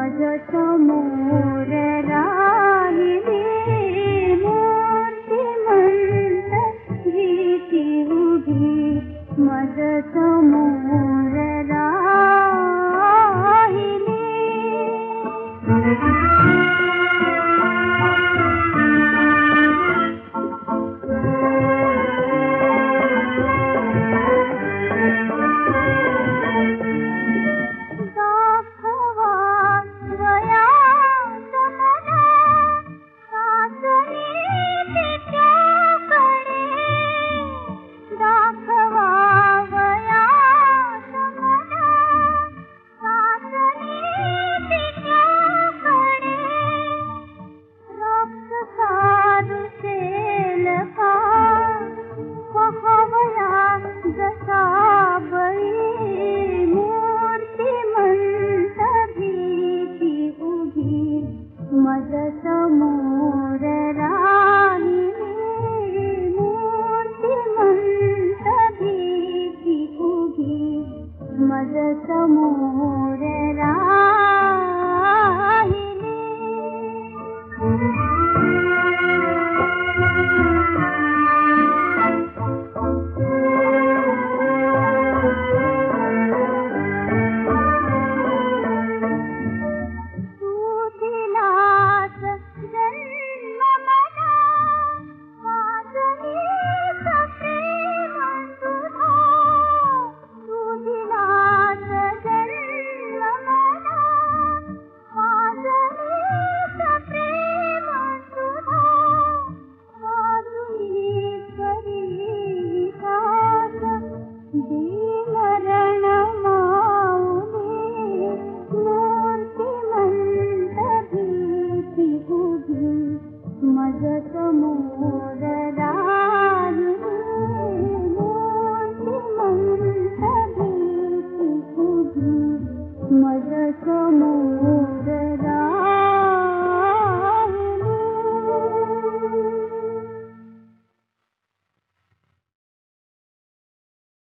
मज समूर राहिनी como